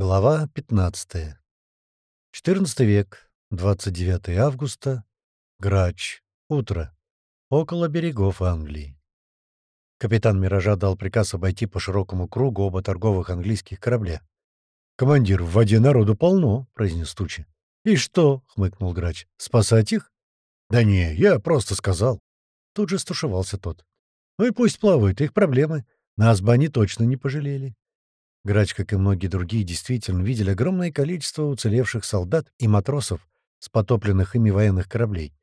Глава 15. 14 век, 29 августа, Грач, утро, около берегов Англии. Капитан «Миража» дал приказ обойти по широкому кругу оба торговых английских корабля. «Командир, в воде народу полно», — произнес Тучи. «И что?» — хмыкнул Грач. «Спасать их?» «Да не, я просто сказал». Тут же стушевался тот. «Ну и пусть плавают, их проблемы. Нас бы они точно не пожалели». Грач, как и многие другие, действительно видели огромное количество уцелевших солдат и матросов с потопленных ими военных кораблей.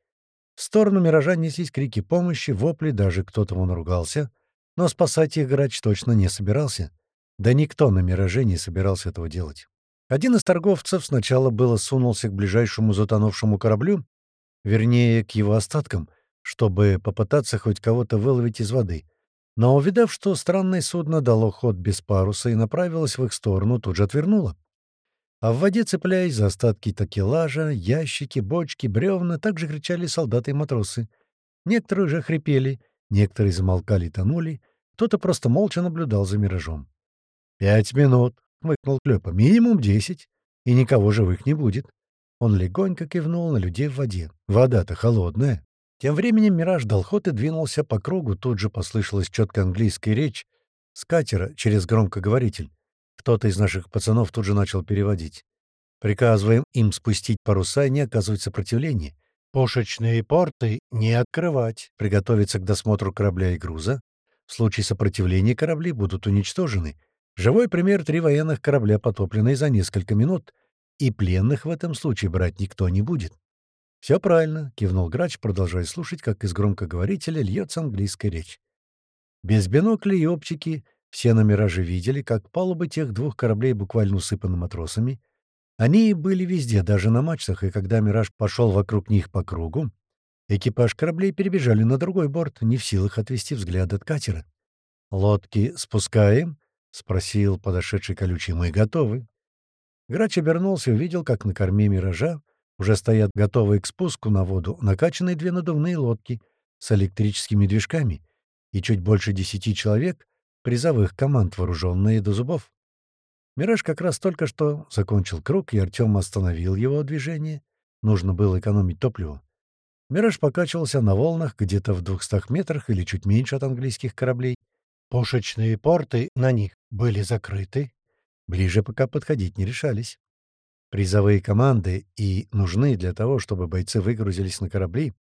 В сторону «Миража» неслись крики помощи, вопли, даже кто-то вон ругался, но спасать их Грач точно не собирался. Да никто на «Мираже» не собирался этого делать. Один из торговцев сначала было сунулся к ближайшему затонувшему кораблю, вернее, к его остаткам, чтобы попытаться хоть кого-то выловить из воды — но, увидав, что странное судно дало ход без паруса и направилось в их сторону, тут же отвернуло. А в воде, цепляясь за остатки такелажа, ящики, бочки, бревна, также кричали солдаты и матросы. Некоторые уже хрипели, некоторые замолкали и тонули, кто-то просто молча наблюдал за миражом. «Пять минут», — хмыкнул Клёпа, — «минимум десять, и никого живых не будет». Он легонько кивнул на людей в воде. «Вода-то холодная». Тем временем «Мираж» дал и двинулся по кругу, тут же послышалась четкая английская речь с катера через громкоговоритель. Кто-то из наших пацанов тут же начал переводить. Приказываем им спустить паруса и не оказывать сопротивления. Пушечные порты не открывать, приготовиться к досмотру корабля и груза. В случае сопротивления корабли будут уничтожены. Живой пример — три военных корабля, потопленные за несколько минут. И пленных в этом случае брать никто не будет. «Все правильно», — кивнул грач, продолжая слушать, как из громкоговорителя льется английская речь. Без биноклей и оптики все на «Мираже» видели, как палубы тех двух кораблей буквально усыпаны матросами. Они были везде, даже на мачтах, и когда «Мираж» пошел вокруг них по кругу, экипаж кораблей перебежали на другой борт, не в силах отвести взгляд от катера. «Лодки спускаем?» — спросил подошедший колючий. «Мы готовы». Грач обернулся и увидел, как на корме «Миража» Уже стоят готовые к спуску на воду накачанные две надувные лодки с электрическими движками и чуть больше десяти человек, призовых команд, вооруженные до зубов. «Мираж» как раз только что закончил круг, и Артем остановил его движение. Нужно было экономить топливо. «Мираж» покачивался на волнах где-то в двухстах метрах или чуть меньше от английских кораблей. Пушечные порты на них были закрыты. Ближе пока подходить не решались. Призовые команды и нужны для того, чтобы бойцы выгрузились на корабли,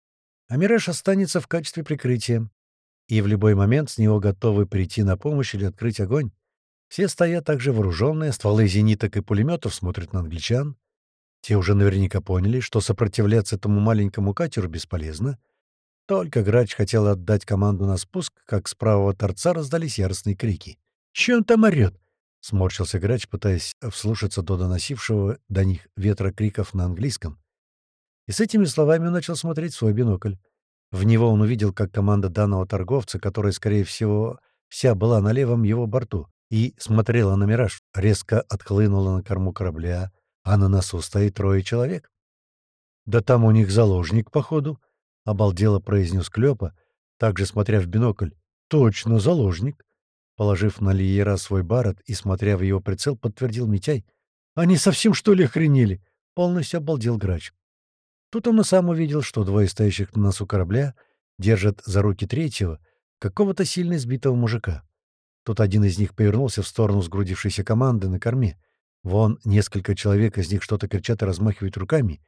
а «Мираж» останется в качестве прикрытия. И в любой момент с него готовы прийти на помощь или открыть огонь. Все стоят также вооруженные, стволы зениток и пулеметов смотрят на англичан. Те уже наверняка поняли, что сопротивляться этому маленькому катеру бесполезно. Только Грач хотел отдать команду на спуск, как с правого торца раздались яростные крики. «Че он там орёт? — сморщился грач, пытаясь вслушаться до доносившего до них ветра криков на английском. И с этими словами он начал смотреть свой бинокль. В него он увидел, как команда данного торговца, которая, скорее всего, вся была на левом его борту, и смотрела на «Мираж», резко отхлынула на корму корабля, а на носу стоит трое человек. «Да там у них заложник, походу», — обалдело произнес Клёпа, также смотря в бинокль. «Точно, заложник. Положив на Лиера свой барот и смотря в его прицел, подтвердил Митяй. «Они совсем, что ли, охренели?» Полностью обалдел грач. Тут он и сам увидел, что двое стоящих на носу корабля держат за руки третьего, какого-то сильно сбитого мужика. Тут один из них повернулся в сторону сгрудившейся команды на корме. Вон несколько человек из них что-то кричат и размахивают руками.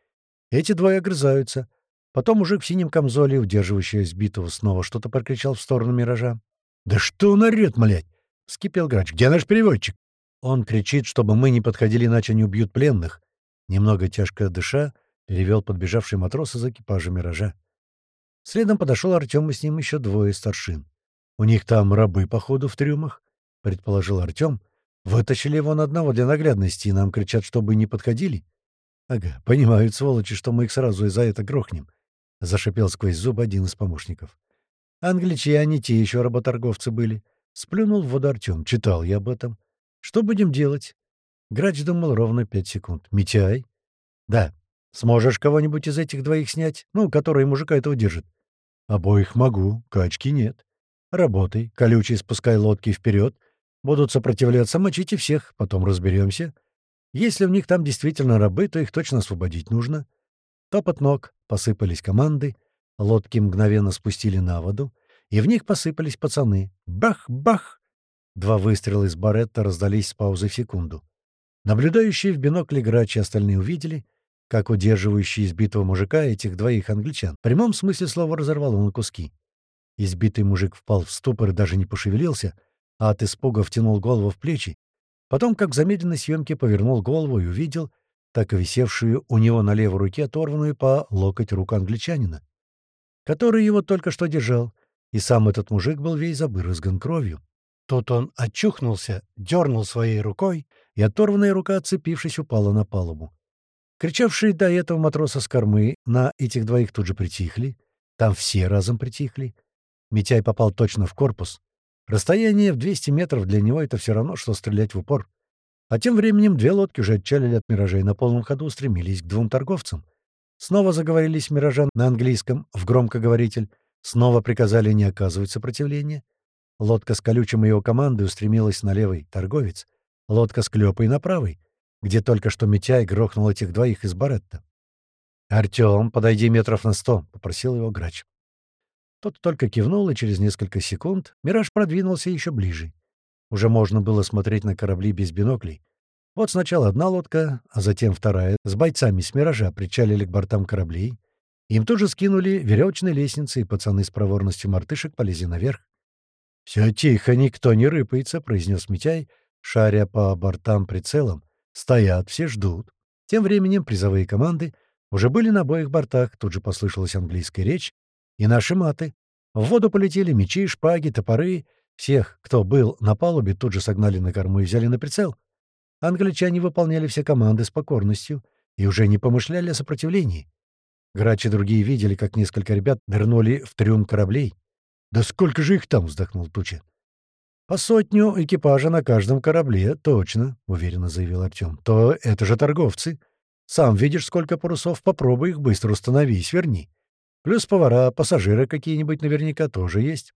Эти двое огрызаются. Потом мужик в синем камзоле, удерживающий сбитого, снова что-то прокричал в сторону миража. «Да что он орёт, млядь?» — вскипел грач. «Где наш переводчик?» Он кричит, чтобы мы не подходили, иначе они убьют пленных. Немного тяжко дыша, перевел подбежавший матрос из экипажа «Миража». Следом подошел Артем, и с ним еще двое старшин. «У них там рабы, походу, в трюмах», — предположил Артем. «Вытащили его на одного для наглядности, и нам кричат, чтобы не подходили». «Ага, понимают, сволочи, что мы их сразу и за это грохнем», — зашипел сквозь зуб один из помощников. Англичане те еще работорговцы были. Сплюнул в воду Артем. Читал я об этом. Что будем делать? Грач думал ровно пять секунд. Митяй? Да. Сможешь кого-нибудь из этих двоих снять? Ну, который мужика этого держит. Обоих могу, качки нет. Работай, колючий спускай лодки вперед. Будут сопротивляться, мочите всех, потом разберемся. Если у них там действительно рабы, то их точно освободить нужно. Топот ног, посыпались команды, лодки мгновенно спустили на воду, и в них посыпались пацаны. Бах-бах! Два выстрела из баретта раздались с паузой в секунду. Наблюдающие в бинокле грачи остальные увидели, как удерживающий избитого мужика этих двоих англичан в прямом смысле слова разорвало на куски. Избитый мужик впал в ступор и даже не пошевелился, а от испуга втянул голову в плечи. Потом, как в замедленной съемке, повернул голову и увидел, так и висевшую у него на левой руке оторванную по локоть руку англичанина, который его только что держал, и сам этот мужик был весь забырызган кровью. Тут он очухнулся, дернул своей рукой, и оторванная рука, отцепившись, упала на палубу. Кричавшие до этого матроса с кормы на этих двоих тут же притихли. Там все разом притихли. Митяй попал точно в корпус. Расстояние в 200 метров для него — это все равно, что стрелять в упор. А тем временем две лодки уже отчалили от «Миражей» на полном ходу устремились к двум торговцам. Снова заговорились «Миража» на английском, в громкоговоритель. Снова приказали не оказывать сопротивления. Лодка с колючим и его командой устремилась на левый торговец. Лодка с клёпой на правый, где только что Митяй грохнул этих двоих из баретта. «Артём, подойди метров на сто», — попросил его грач. Тот только кивнул, и через несколько секунд «Мираж» продвинулся еще ближе. Уже можно было смотреть на корабли без биноклей. Вот сначала одна лодка, а затем вторая, с бойцами с «Миража» причалили к бортам кораблей. Им тоже скинули веревочные лестницы, и пацаны с проворностью мартышек полезли наверх. «Все тихо, никто не рыпается», — произнес Митяй, шаря по бортам прицелом. «Стоят, все ждут». Тем временем призовые команды уже были на обоих бортах, тут же послышалась английская речь и наши маты. В воду полетели мечи, шпаги, топоры. Всех, кто был на палубе, тут же согнали на корму и взяли на прицел. Англичане выполняли все команды с покорностью и уже не помышляли о сопротивлении. Грач и другие видели, как несколько ребят нырнули в трюм кораблей. «Да сколько же их там?» — вздохнул Туча. «По сотню экипажа на каждом корабле, точно», — уверенно заявил Артем. «То это же торговцы. Сам видишь, сколько парусов, попробуй их быстро установи и сверни. Плюс повара, пассажиры какие-нибудь наверняка тоже есть».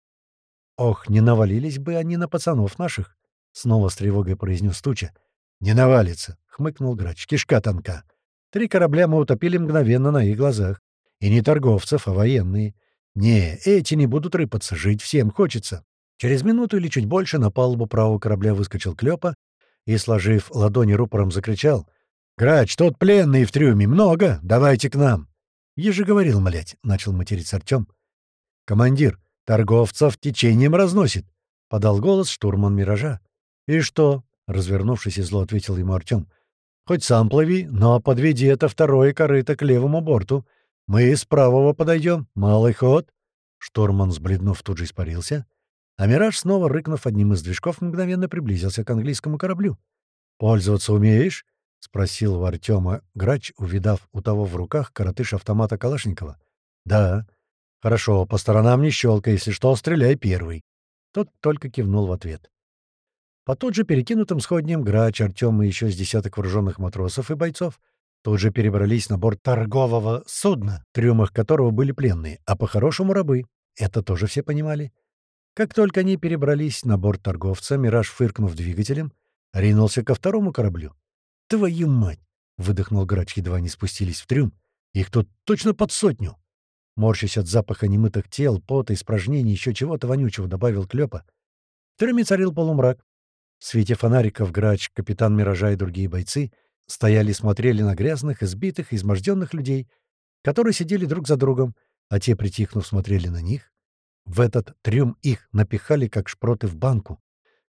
«Ох, не навалились бы они на пацанов наших», — снова с тревогой произнес Туча. «Не навалится», — хмыкнул Грач. «Кишка тонка. Три корабля мы утопили мгновенно на их глазах. И не торговцев, а военные. Не, эти не будут рыпаться, жить всем хочется». Через минуту или чуть больше на палубу правого корабля выскочил Клёпа и, сложив ладони рупором, закричал. «Грач, тут пленные в трюме, много, давайте к нам!» «Я же говорил, млять!» — начал материться Артём. «Командир, торговцев течением разносит!» — подал голос штурман «Миража». «И что?» — развернувшись и зло ответил ему Артём. Хоть сам плыви, но подведи это второе корыто к левому борту. Мы с правого подойдем. Малый ход. Штурман, сбледнув, тут же испарился. А «Мираж», снова рыкнув одним из движков, мгновенно приблизился к английскому кораблю. «Пользоваться умеешь?» — спросил у Артема грач, увидав у того в руках коротыш автомата Калашникова. «Да». «Хорошо, по сторонам не щелкай, если что, стреляй первый». Тот только кивнул в ответ. По тут же перекинутым сходням Грач, Артем и еще с десяток вооруженных матросов и бойцов тут же перебрались на борт торгового судна, в трюмах которого были пленные, а по-хорошему рабы. Это тоже все понимали. Как только они перебрались на борт торговца, Мираж, фыркнув двигателем, ринулся ко второму кораблю. «Твою мать!» — выдохнул Грач, едва не спустились в трюм. «Их тут точно под сотню!» Морщась от запаха немытых тел, пота, испражнений, еще чего-то вонючего, добавил Клёпа. В трюме царил полумрак. В свете фонариков грач, капитан Миража и другие бойцы стояли и смотрели на грязных, избитых, изможденных людей, которые сидели друг за другом, а те, притихнув, смотрели на них. В этот трюм их напихали, как шпроты в банку.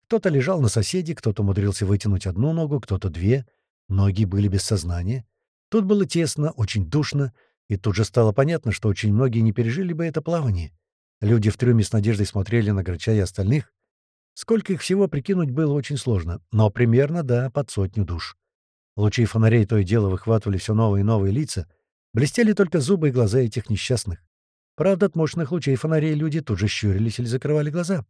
Кто-то лежал на соседе, кто-то умудрился вытянуть одну ногу, кто-то две. Ноги были без сознания. Тут было тесно, очень душно, и тут же стало понятно, что очень многие не пережили бы это плавание. Люди в трюме с надеждой смотрели на Грача и остальных, Сколько их всего прикинуть было очень сложно, но примерно, да, под сотню душ. Лучи фонарей то и дело выхватывали все новые и новые лица, блестели только зубы и глаза этих несчастных. Правда, от мощных лучей фонарей люди тут же щурились или закрывали глаза.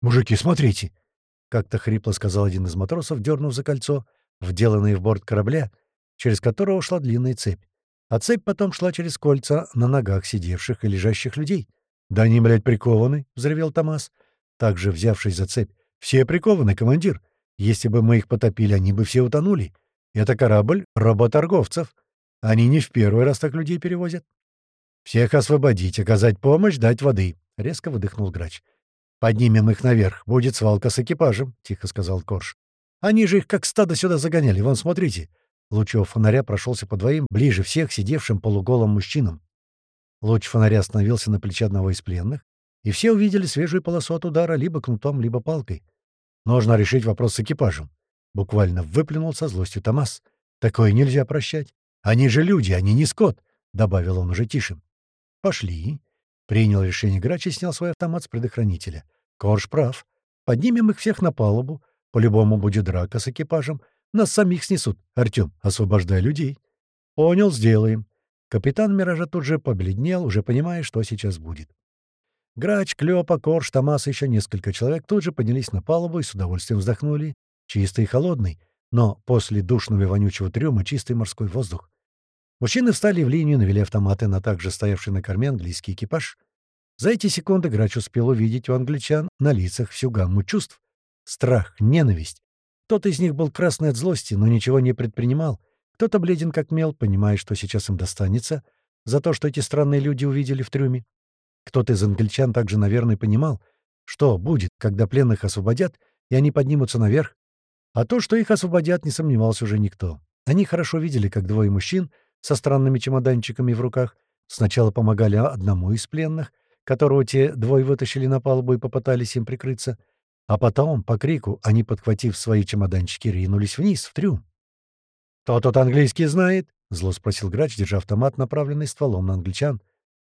«Мужики, смотрите!» — как-то хрипло сказал один из матросов, дернув за кольцо, вделанное в борт корабля, через которого шла длинная цепь. А цепь потом шла через кольца на ногах сидевших и лежащих людей. «Да они, блядь, прикованы!» — взревел Томас также взявшись за цепь. «Все прикованы, командир. Если бы мы их потопили, они бы все утонули. Это корабль работорговцев. Они не в первый раз так людей перевозят. «Всех освободить, оказать помощь, дать воды», — резко выдохнул грач. «Поднимем их наверх. Будет свалка с экипажем», — тихо сказал Корж. «Они же их как стадо сюда загоняли. Вон, смотрите». Луч его фонаря прошелся по двоим, ближе всех сидевшим полуголым мужчинам. Луч фонаря остановился на плече одного из пленных, и все увидели свежую полосу от удара либо кнутом, либо палкой. «Нужно решить вопрос с экипажем», — буквально выплюнул со злостью Томас. «Такое нельзя прощать. Они же люди, они не скот», — добавил он уже тише. «Пошли». Принял решение грач и снял свой автомат с предохранителя. Корж прав. Поднимем их всех на палубу. По-любому будет драка с экипажем. Нас самих снесут. Артем, освобождай людей. Понял, сделаем. Капитан Миража тут же побледнел, уже понимая, что сейчас будет. Грач, Клёпа, Корж, Томас и еще несколько человек тут же поднялись на палубу и с удовольствием вздохнули. Чистый и холодный, но после душного и вонючего трюма чистый морской воздух. Мужчины встали в линию, навели автоматы на также стоявший на корме английский экипаж. За эти секунды Грач успел увидеть у англичан на лицах всю гамму чувств. Страх, ненависть. Кто-то из них был красный от злости, но ничего не предпринимал. Кто-то бледен как мел, понимая, что сейчас им достанется, за то, что эти странные люди увидели в трюме. Кто-то из англичан также, наверное, понимал, что будет, когда пленных освободят, и они поднимутся наверх. А то, что их освободят, не сомневался уже никто. Они хорошо видели, как двое мужчин со странными чемоданчиками в руках сначала помогали одному из пленных, которого те двое вытащили на палубу и попытались им прикрыться, а потом, по крику, они, подхватив свои чемоданчики, ринулись вниз, в трюм. «Кто тут английский знает?» — зло спросил грач, держа автомат, направленный стволом на англичан.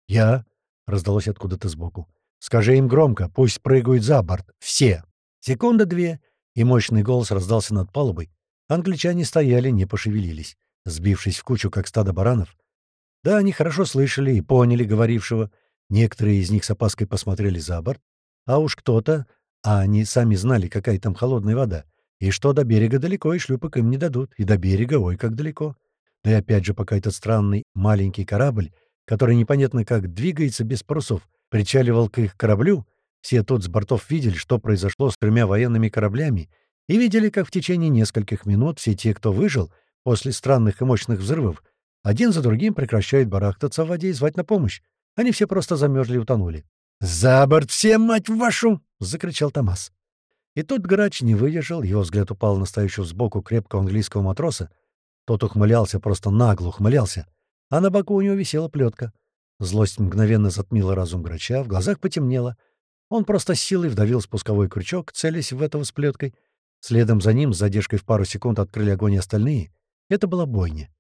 «Я», — раздалось откуда-то сбоку. «Скажи им громко, пусть прыгают за борт. Все!» Секунда-две, и мощный голос раздался над палубой. Англичане стояли, не пошевелились, сбившись в кучу, как стадо баранов. Да, они хорошо слышали и поняли говорившего. Некоторые из них с опаской посмотрели за борт. А уж кто-то, а они сами знали, какая там холодная вода, и что до берега далеко, и шлюпок им не дадут, и до берега, ой, как далеко. Да и опять же, пока этот странный маленький корабль, который непонятно как двигается без парусов, причаливал к их кораблю, все тут с бортов видели, что произошло с тремя военными кораблями, и видели, как в течение нескольких минут все те, кто выжил после странных и мощных взрывов, один за другим прекращают барахтаться в воде и звать на помощь. Они все просто замерзли и утонули. «За борт все, мать вашу!» — закричал Томас. И тут грач не выдержал, его взгляд упал на стоящего сбоку крепкого английского матроса. Тот ухмылялся, просто нагло ухмылялся, а на боку у него висела плетка. Злость мгновенно затмила разум грача, в глазах потемнело. Он просто силой вдавил спусковой крючок, целясь в этого с плеткой. Следом за ним, с задержкой в пару секунд, открыли огонь остальные. Это была бойня.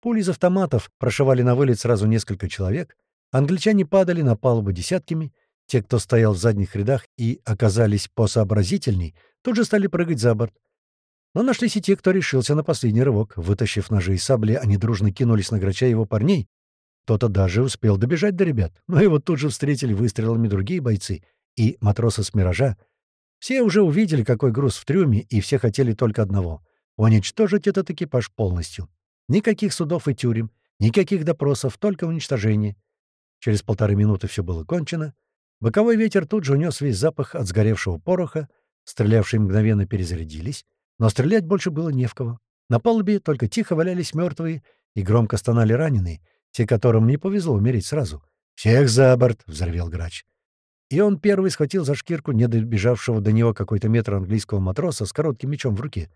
Пули из автоматов прошивали на вылет сразу несколько человек. Англичане падали на палубу десятками. Те, кто стоял в задних рядах и оказались посообразительней, тут же стали прыгать за борт. Но нашлись и те, кто решился на последний рывок. Вытащив ножи и сабли, они дружно кинулись на Грача его парней. Кто-то даже успел добежать до ребят, но его тут же встретили выстрелами другие бойцы и матросы с «Миража». Все уже увидели, какой груз в трюме, и все хотели только одного — уничтожить этот экипаж полностью. Никаких судов и тюрем, никаких допросов, только уничтожение. Через полторы минуты все было кончено. Боковой ветер тут же унес весь запах от сгоревшего пороха, стрелявшие мгновенно перезарядились, но стрелять больше было не в кого. На палубе только тихо валялись мертвые и громко стонали раненые, те, которым не повезло умереть сразу. «Всех за борт!» — взорвел грач. И он первый схватил за шкирку недобежавшего до него какой-то метр английского матроса с коротким мечом в руке.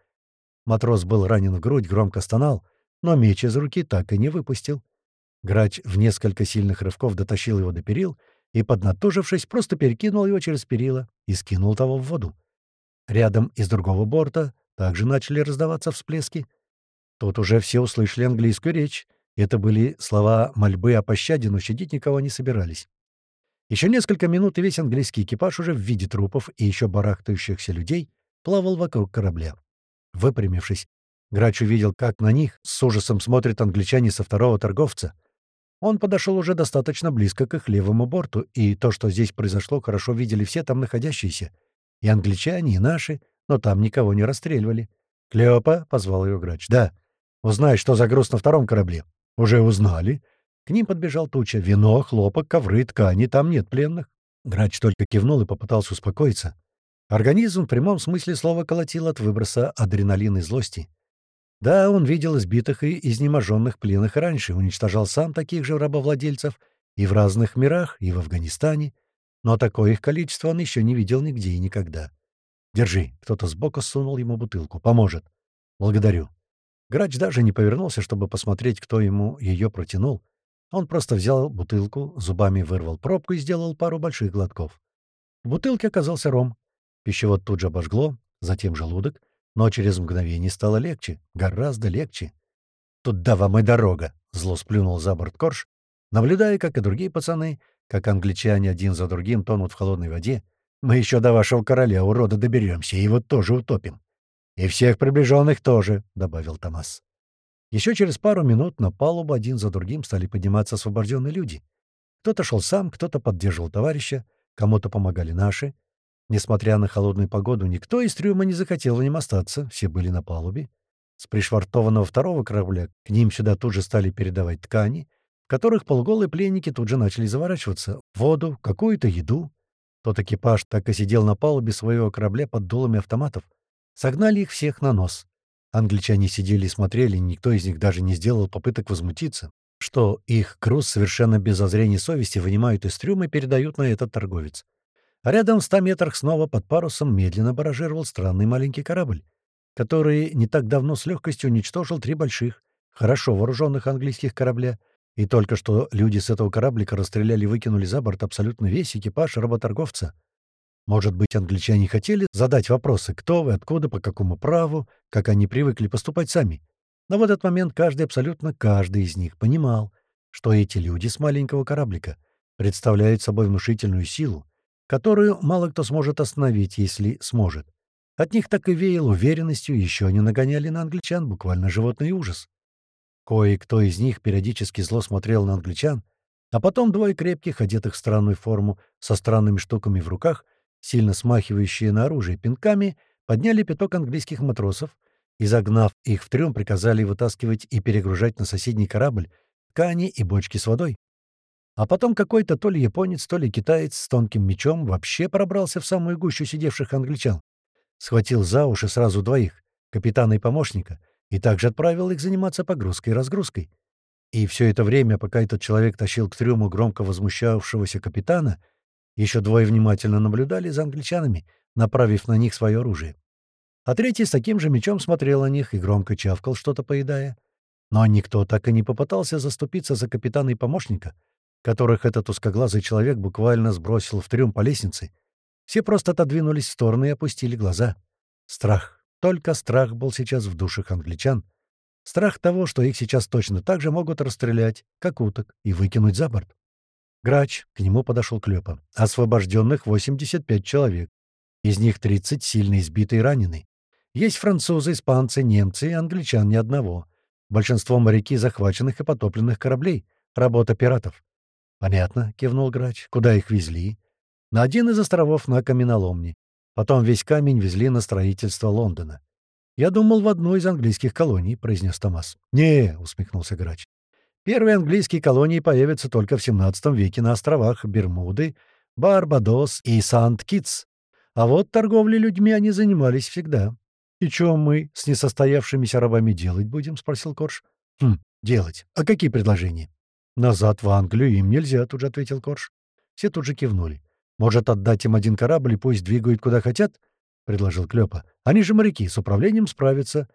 Матрос был ранен в грудь, громко стонал, но меч из руки так и не выпустил. Грач в несколько сильных рывков дотащил его до перил и, поднатужившись, просто перекинул его через перила и скинул того в воду. Рядом из другого борта также начали раздаваться всплески. Тут уже все услышали английскую речь. Это были слова мольбы о пощаде, но щадить никого не собирались. Еще несколько минут, и весь английский экипаж уже в виде трупов и еще барахтающихся людей плавал вокруг корабля. Выпрямившись, Грач увидел, как на них с ужасом смотрят англичане со второго торговца. Он подошел уже достаточно близко к их левому борту, и то, что здесь произошло, хорошо видели все там находящиеся. И англичане, и наши, но там никого не расстреливали. «Клёпа», — позвал ее грач, — «да. Узнай, что за груз на втором корабле». «Уже узнали». К ним подбежал туча. Вино, хлопок, ковры, ткани, там нет пленных. Грач только кивнул и попытался успокоиться. Организм в прямом смысле слова колотил от выброса адреналина и злости. Да, он видел избитых и изнеможенных пленных раньше, уничтожал сам таких же рабовладельцев и в разных мирах, и в Афганистане, но такое их количество он еще не видел нигде и никогда. «Держи», — кто-то сбоку сунул ему бутылку, «поможет». «Благодарю». Грач даже не повернулся, чтобы посмотреть, кто ему ее протянул. Он просто взял бутылку, зубами вырвал пробку и сделал пару больших глотков. В бутылке оказался ром. Пищевод тут же обожгло, затем желудок, но через мгновение стало легче, гораздо легче. «Туда вам и дорога!» — зло сплюнул за борт Корж, наблюдая, как и другие пацаны, как англичане один за другим тонут в холодной воде. «Мы еще до вашего короля, урода, доберемся, и его тоже утопим. И всех приближенных тоже», — добавил Томас. Еще через пару минут на палубу один за другим стали подниматься освобожденные люди. Кто-то шел сам, кто-то поддерживал товарища, кому-то помогали наши. Несмотря на холодную погоду, никто из трюма не захотел в нем остаться, все были на палубе. С пришвартованного второго корабля к ним сюда тут же стали передавать ткани, в которых полуголые пленники тут же начали заворачиваться, воду, какую-то еду. Тот экипаж так и сидел на палубе своего корабля под дулами автоматов. Согнали их всех на нос. Англичане сидели и смотрели, никто из них даже не сделал попыток возмутиться, что их груз совершенно без озрения совести вынимают из трюма и передают на этот торговец. А рядом в ста метрах снова под парусом медленно баражировал странный маленький корабль, который не так давно с легкостью уничтожил три больших, хорошо вооруженных английских корабля, и только что люди с этого кораблика расстреляли и выкинули за борт абсолютно весь экипаж работорговца. Может быть, англичане хотели задать вопросы, кто вы, откуда, по какому праву, как они привыкли поступать сами. Но в этот момент каждый, абсолютно каждый из них понимал, что эти люди с маленького кораблика представляют собой внушительную силу, которую мало кто сможет остановить, если сможет. От них так и веял уверенностью, еще они нагоняли на англичан буквально животный ужас. Кое-кто из них периодически зло смотрел на англичан, а потом двое крепких, одетых в странную форму, со странными штуками в руках, сильно смахивающие на оружие пинками, подняли пяток английских матросов и, загнав их в трюм, приказали вытаскивать и перегружать на соседний корабль ткани и бочки с водой. А потом какой-то то ли японец, то ли китаец с тонким мечом вообще пробрался в самую гущу сидевших англичан. Схватил за уши сразу двоих, капитана и помощника, и также отправил их заниматься погрузкой и разгрузкой. И все это время, пока этот человек тащил к трюму громко возмущавшегося капитана, еще двое внимательно наблюдали за англичанами, направив на них свое оружие. А третий с таким же мечом смотрел на них и громко чавкал, что-то поедая. Но никто так и не попытался заступиться за капитана и помощника, которых этот узкоглазый человек буквально сбросил в трюм по лестнице. Все просто отодвинулись в стороны и опустили глаза. Страх. Только страх был сейчас в душах англичан. Страх того, что их сейчас точно так же могут расстрелять, как уток, и выкинуть за борт. Грач, к нему подошел Клёпа. Освобожденных 85 человек. Из них 30 сильно избиты и ранены. Есть французы, испанцы, немцы и англичан ни одного. Большинство моряки захваченных и потопленных кораблей. Работа пиратов. «Понятно», — кивнул грач. «Куда их везли?» «На один из островов на каменоломне. Потом весь камень везли на строительство Лондона». «Я думал, в одну из английских колоний», — произнес Томас. «Не», — усмехнулся грач. «Первые английские колонии появятся только в 17 веке на островах Бермуды, Барбадос и Сант-Китс. А вот торговлей людьми они занимались всегда. «И что мы с несостоявшимися рабами делать будем?» — спросил Корж. «Хм, делать. А какие предложения?» «Назад в Англию им нельзя», — тут же ответил Корж. Все тут же кивнули. «Может, отдать им один корабль и пусть двигают куда хотят?» — предложил Клёпа. «Они же моряки, с управлением справятся.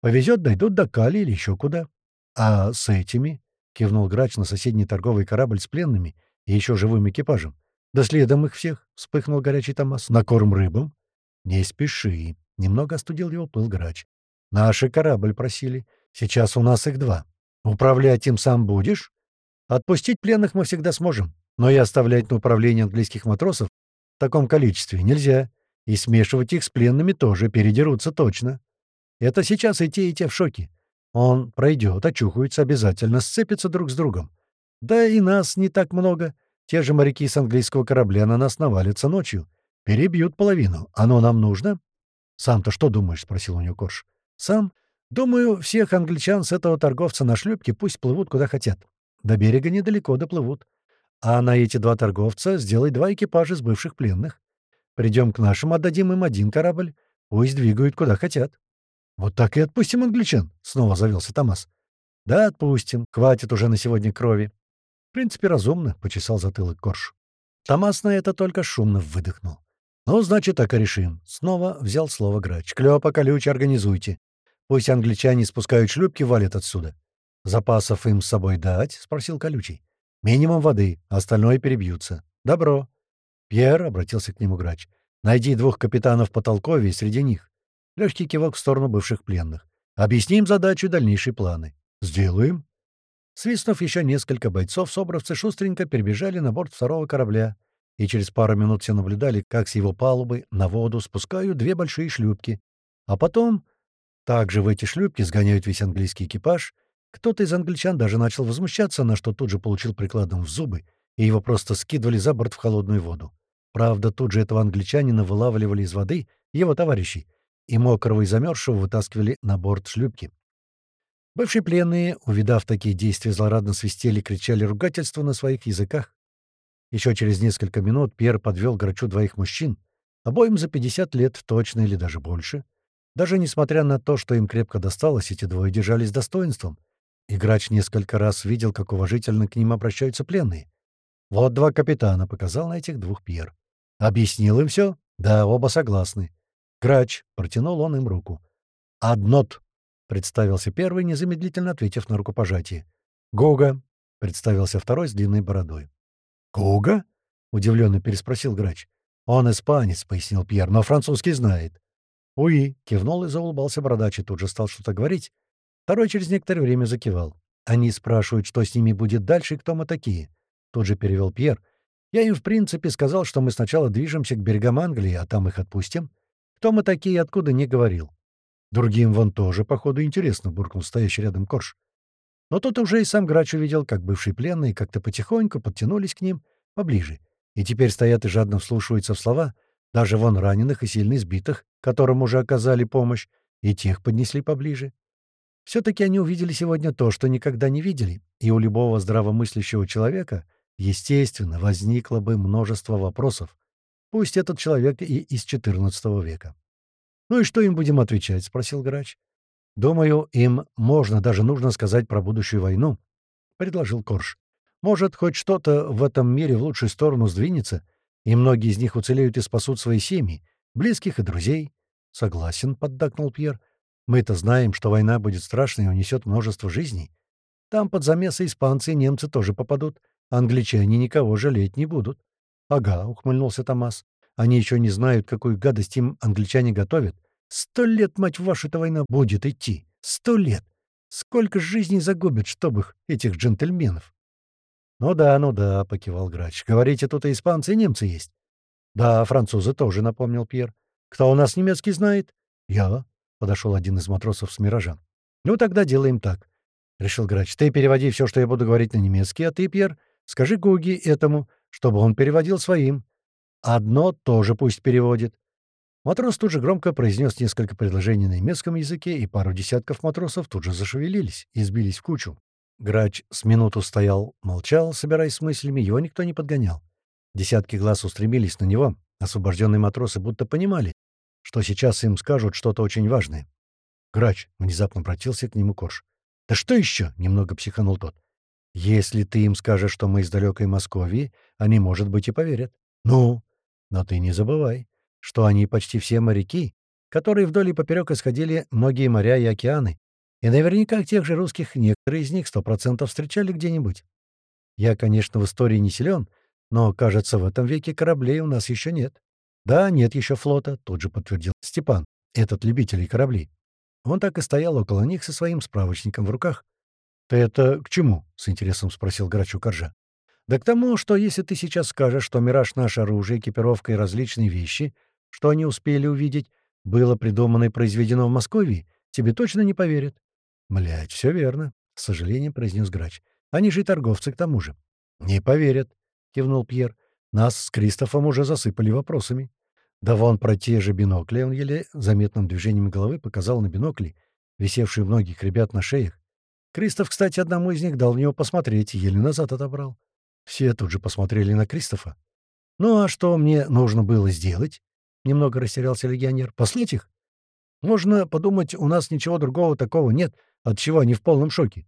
Повезет, дойдут до Кали или еще куда». «А с этими?» — кивнул Грач на соседний торговый корабль с пленными и еще живым экипажем. «Да следом их всех!» — вспыхнул горячий Томас. «На корм рыбам?» «Не спеши!» — немного остудил его пыл Грач. «Наши корабль просили. Сейчас у нас их два. Управлять им сам будешь?» Отпустить пленных мы всегда сможем, но и оставлять на управление английских матросов в таком количестве нельзя. И смешивать их с пленными тоже передерутся точно. Это сейчас и те, и те в шоке. Он пройдет, очухаются, обязательно сцепятся друг с другом. Да и нас не так много. Те же моряки с английского корабля на нас навалятся ночью. Перебьют половину. Оно нам нужно? «Сам-то что думаешь?» — спросил у него Корж. «Сам? Думаю, всех англичан с этого торговца на шлюпке пусть плывут куда хотят. До берега недалеко доплывут. А на эти два торговца сделай два экипажа с бывших пленных. Придем к нашим, отдадим им один корабль. Пусть двигают куда хотят. «Вот так и отпустим англичан», — снова завелся Томас. «Да, отпустим. Хватит уже на сегодня крови». «В принципе, разумно», — почесал затылок Корж. Томас на это только шумно выдохнул. «Ну, значит, так и решим». Снова взял слово грач. «Клёпа, колючий, организуйте. Пусть англичане спускают шлюпки, валят отсюда». «Запасов им с собой дать?» — спросил колючий. «Минимум воды, остальное перебьются». «Добро». «Пьер», — обратился к нему грач, — «найди двух капитанов по толковее среди них». Легкий кивок в сторону бывших пленных. «Объясним задачу и дальнейшие планы». «Сделаем». Свистнув еще несколько бойцов, собравцы шустренько перебежали на борт второго корабля, и через пару минут все наблюдали, как с его палубы на воду спускают две большие шлюпки, а потом также в эти шлюпки сгоняют весь английский экипаж. Кто-то из англичан даже начал возмущаться, на что тут же получил прикладом в зубы, и его просто скидывали за борт в холодную воду. Правда, тут же этого англичанина вылавливали из воды его товарищей, и мокрого и замерзшего вытаскивали на борт шлюпки. Бывшие пленные, увидав такие действия, злорадно свистели и кричали ругательства на своих языках. Еще через несколько минут Пьер подвел грачу двоих мужчин, обоим за 50 лет точно или даже больше. Даже несмотря на то, что им крепко досталось, эти двое держались достоинством. И грач несколько раз видел, как уважительно к ним обращаются пленные. «Вот два капитана», — показал на этих двух Пьер. «Объяснил им все?» «Да, оба согласны». «Грач», — протянул он им руку. «Аднот», — представился первый, незамедлительно ответив на рукопожатие. «Гога», — представился второй с длинной бородой. «Гога?» — удивленно переспросил грач. «Он испанец», — пояснил Пьер, — «но французский знает». «Уи», — кивнул и заулыбался бородач, и тут же стал что-то говорить. Второй через некоторое время закивал. «Они спрашивают, что с ними будет дальше и кто мы такие?» Тут же перевел Пьер. «Я им, в принципе, сказал, что мы сначала движемся к берегам Англии, а там их отпустим. Кто мы такие и откуда, не говорил. Другим вон тоже, походу, интересно, — буркнул стоящий рядом Корж. Но тут уже и сам Грач увидел, как бывшие пленные как-то потихоньку подтянулись к ним поближе, и теперь стоят и жадно вслушиваются в слова, даже вон раненых и сильно избитых, которым уже оказали помощь, и тех поднесли поближе. Все-таки они увидели сегодня то, что никогда не видели, и у любого здравомыслящего человека, естественно, возникло бы множество вопросов, пусть этот человек и из XIV века. «Ну и что им будем отвечать?» — спросил грач. «Думаю, им можно, даже нужно сказать про будущую войну», — предложил Корж. «Может, хоть что-то в этом мире в лучшую сторону сдвинется, и многие из них уцелеют и спасут свои семьи, близких и друзей». «Согласен», — поддакнул Пьер. «Мы-то знаем, что война будет страшной и унесет множество жизней. Там под замесы испанцы и немцы тоже попадут. Англичане никого жалеть не будут». «Ага», — ухмыльнулся Томас. Они еще не знают, какую гадость им англичане готовят. Сто лет, мать вашу, эта война будет идти. Сто лет. Сколько жизней загубят, чтобы их, этих джентльменов. «Ну да, ну да», — покивал грач. «Говорите, тут и испанцы, и немцы есть». «Да, французы тоже», — напомнил Пьер. «Кто у нас немецкий знает?» «Я», — подошел один из матросов с «Миража». «Ну, тогда делаем так», — решил грач. «Ты переводи все, что я буду говорить на немецкий, а ты, Пьер, скажи Гуги этому, чтобы он переводил своим. Одно тоже пусть переводит. Матрос тут же громко произнес несколько предложений на немецком языке, и пару десятков матросов тут же зашевелились и сбились в кучу. Грач с минуту стоял, молчал, собираясь с мыслями, его никто не подгонял. Десятки глаз устремились на него. Освобожденные матросы будто понимали, что сейчас им скажут что-то очень важное. Грач внезапно обратился к нему Корж. «Да что еще?» — немного психанул тот. «Если ты им скажешь, что мы из далекой Москвы, они, может быть, и поверят». «Ну?» Но ты не забывай, что они почти все моряки, которые вдоль и поперек исходили многие моря и океаны, и наверняка тех же русских некоторые из них сто процентов встречали где-нибудь. Я, конечно, в истории не силен, но, кажется, в этом веке кораблей у нас еще нет. Да, нет еще флота, тут же подтвердил Степан, этот любитель кораблей. Он так и стоял около них со своим справочником в руках. «Ты это к чему?» — с интересом спросил Грачу Коржа. Да к тому, что если ты сейчас скажешь, что «Мираж» — наше оружие, экипировка и различные вещи, что они успели увидеть, было придумано и произведено в Москве, тебе точно не поверят. «Блядь, все верно», — с сожалением произнес грач. «Они же и торговцы к тому же». «Не поверят», — кивнул Пьер. «Нас с Кристофом уже засыпали вопросами». Да вон про те же бинокли он еле заметным движением головы показал на бинокли, висевшие у многих ребят на шеях. Кристоф, кстати, одному из них дал в него посмотреть, еле назад отобрал. Все тут же посмотрели на Кристофа. «Ну а что мне нужно было сделать?» Немного растерялся легионер. «Послать их?» Можно подумать, у нас ничего другого такого нет, от чего они в полном шоке.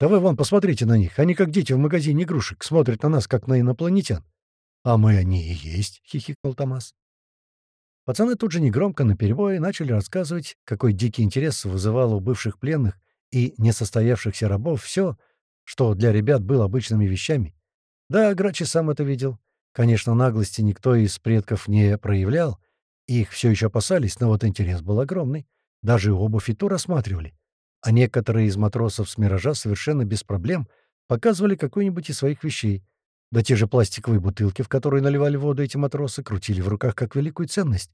Да вы вон посмотрите на них, они как дети в магазине игрушек, смотрят на нас, как на инопланетян». «А мы они и есть», — хихикнул Томас. Пацаны тут же негромко наперебой начали рассказывать, какой дикий интерес вызывало у бывших пленных и несостоявшихся рабов все, что для ребят было обычными вещами. Да, Грачи сам это видел. Конечно, наглости никто из предков не проявлял, их все еще опасались, но вот интерес был огромный. Даже обувь и ту рассматривали. А некоторые из матросов с «Миража» совершенно без проблем показывали какую-нибудь из своих вещей — да те же пластиковые бутылки, в которые наливали воду эти матросы, крутили в руках как великую ценность.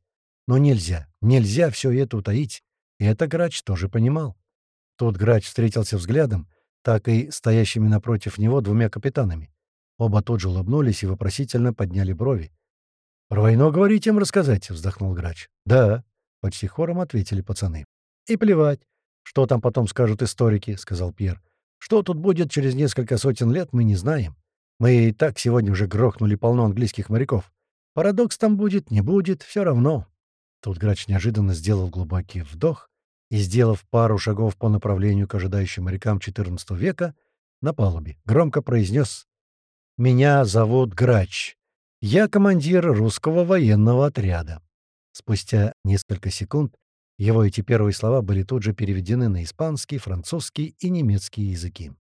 Но нельзя, нельзя все это утаить. И это Грач тоже понимал. Тут Грач встретился взглядом, так и стоящими напротив него двумя капитанами. Оба тут же улыбнулись и вопросительно подняли брови. «Про войну, говорите, им рассказать?» — вздохнул Грач. «Да», — почти хором ответили пацаны. «И плевать, что там потом скажут историки», — сказал Пьер. «Что тут будет через несколько сотен лет, мы не знаем. Мы и так сегодня уже грохнули полно английских моряков. Парадокс там будет, не будет, все равно. Тут грач неожиданно сделал глубокий вдох и, сделав пару шагов по направлению к ожидающим морякам XIV века, на палубе громко произнес «Меня зовут Грач. Я командир русского военного отряда». Спустя несколько секунд его эти первые слова были тут же переведены на испанский, французский и немецкий языки.